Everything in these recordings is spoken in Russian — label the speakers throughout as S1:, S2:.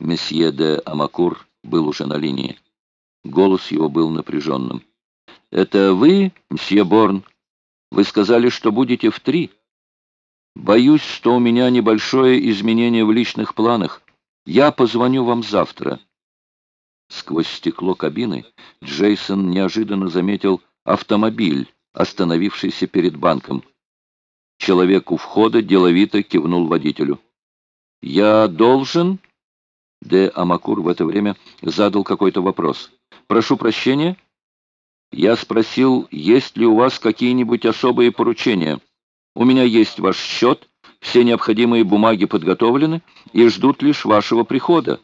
S1: Месье де Амакур был уже на линии. Голос его был напряженным. «Это вы, мсье Борн? Вы сказали, что будете в три?» «Боюсь, что у меня небольшое изменение в личных планах. Я позвоню вам завтра». Сквозь стекло кабины Джейсон неожиданно заметил автомобиль, остановившийся перед банком. Человек у входа деловито кивнул водителю. «Я должен...» Де Амакур в это время задал какой-то вопрос. «Прошу прощения?» «Я спросил, есть ли у вас какие-нибудь особые поручения. У меня есть ваш счет, все необходимые бумаги подготовлены и ждут лишь вашего прихода».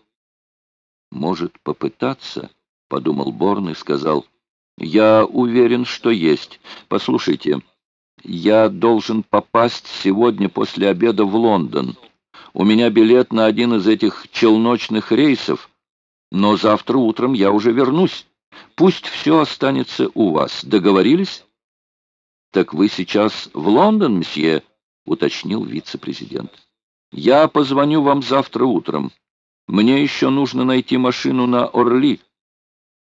S1: «Может, попытаться?» — подумал Борн и сказал. «Я уверен, что есть. Послушайте, я должен попасть сегодня после обеда в Лондон». У меня билет на один из этих челночных рейсов, но завтра утром я уже вернусь. Пусть все останется у вас. Договорились? Так вы сейчас в Лондон, месье? уточнил вице-президент. Я позвоню вам завтра утром. Мне еще нужно найти машину на Орли.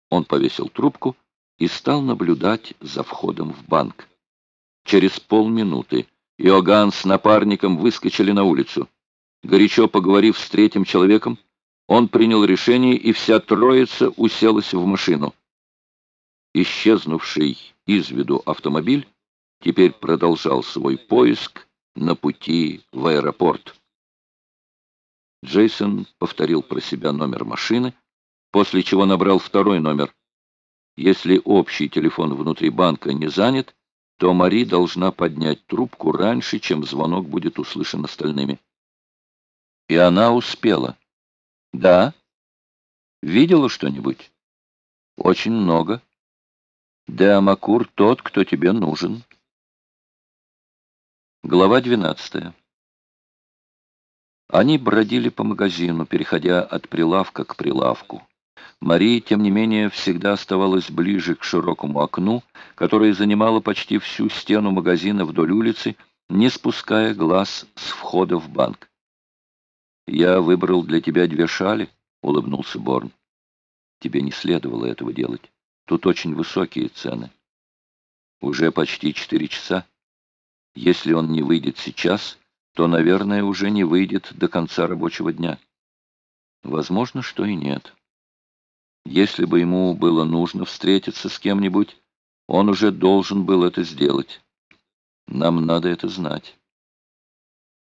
S1: Он повесил трубку и стал наблюдать за входом в банк. Через полминуты Иоганн с напарником выскочили на улицу. Горячо поговорив с третьим человеком, он принял решение, и вся троица уселась в машину. Исчезнувший из виду автомобиль теперь продолжал свой поиск на пути в аэропорт. Джейсон повторил про себя номер машины, после чего набрал второй номер. Если общий телефон внутри банка не занят, то Мари должна поднять трубку раньше, чем звонок будет услышан остальными. И она успела. Да. Видела что-нибудь? Очень много. Деамакур тот, кто тебе нужен. Глава двенадцатая. Они бродили по магазину, переходя от прилавка к прилавку. Мария, тем не менее, всегда оставалась ближе к широкому окну, которое занимало почти всю стену магазина вдоль улицы, не спуская глаз с входа в банк. «Я выбрал для тебя две шали», — улыбнулся Борн. «Тебе не следовало этого делать. Тут очень высокие цены. Уже почти четыре часа. Если он не выйдет сейчас, то, наверное, уже не выйдет до конца рабочего дня. Возможно, что и нет. Если бы ему было нужно встретиться с кем-нибудь, он уже должен был это сделать. Нам надо это знать».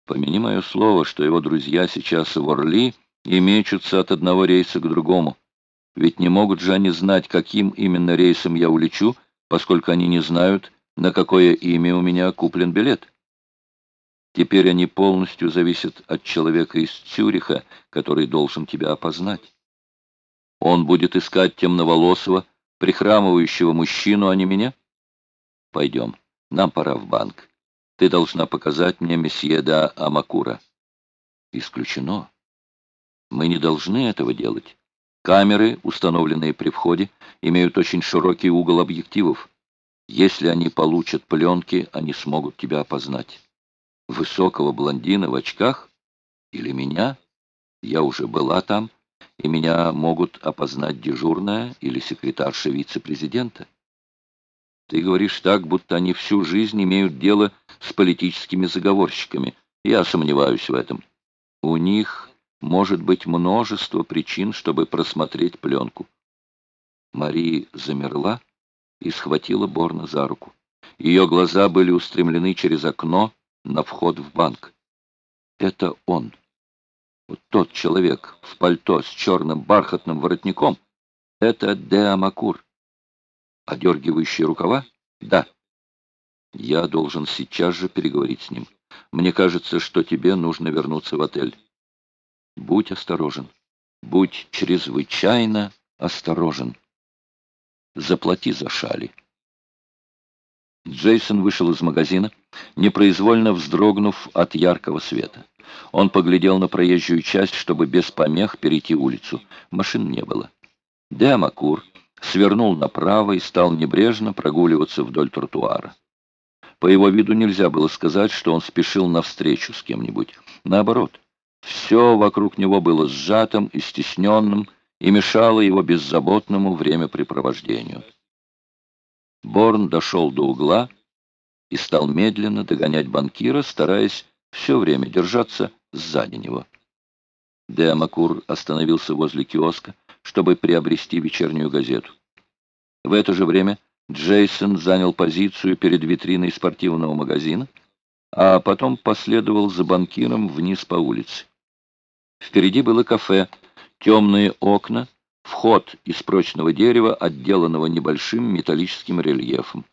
S1: Помяни мое слово, что его друзья сейчас в Орли и мечутся от одного рейса к другому. Ведь не могут же они знать, каким именно рейсом я улечу, поскольку они не знают, на какое имя у меня куплен билет. Теперь они полностью зависят от человека из Цюриха, который должен тебя опознать. Он будет искать темноволосого, прихрамывающего мужчину, а не меня? Пойдем, нам пора в банк. Ты должна показать мне месье да Амакура. Исключено. Мы не должны этого делать. Камеры, установленные при входе, имеют очень широкий угол объективов. Если они получат пленки, они смогут тебя опознать. Высокого блондина в очках? Или меня? Я уже была там, и меня могут опознать дежурная или секретарша вице-президента. Ты говоришь так, будто они всю жизнь имеют дело с политическими заговорщиками. Я сомневаюсь в этом. У них может быть множество причин, чтобы просмотреть пленку. Мария замерла и схватила Борна за руку. Ее глаза были устремлены через окно на вход в банк. Это он. Вот тот человек в пальто с черным бархатным воротником. Это Деамакур. Одергивающие рукава? Да. Я должен сейчас же переговорить с ним. Мне кажется, что тебе нужно вернуться в отель. Будь осторожен. Будь чрезвычайно осторожен. Заплати за шали. Джейсон вышел из магазина, непроизвольно вздрогнув от яркого света. Он поглядел на проезжую часть, чтобы без помех перейти улицу. Машин не было. Деамакур свернул направо и стал небрежно прогуливаться вдоль тротуара. По его виду нельзя было сказать, что он спешил навстречу с кем-нибудь. Наоборот, Все вокруг него было сжатым и стесненным и мешало его беззаботному времяпрепровождению. Борн дошел до угла и стал медленно догонять банкира, стараясь все время держаться сзади него. Деамакур остановился возле киоска, чтобы приобрести вечернюю газету. В это же время Джейсон занял позицию перед витриной спортивного магазина, а потом последовал за банкиром вниз по улице. Впереди было кафе, темные окна, вход из прочного дерева, отделанного небольшим металлическим рельефом.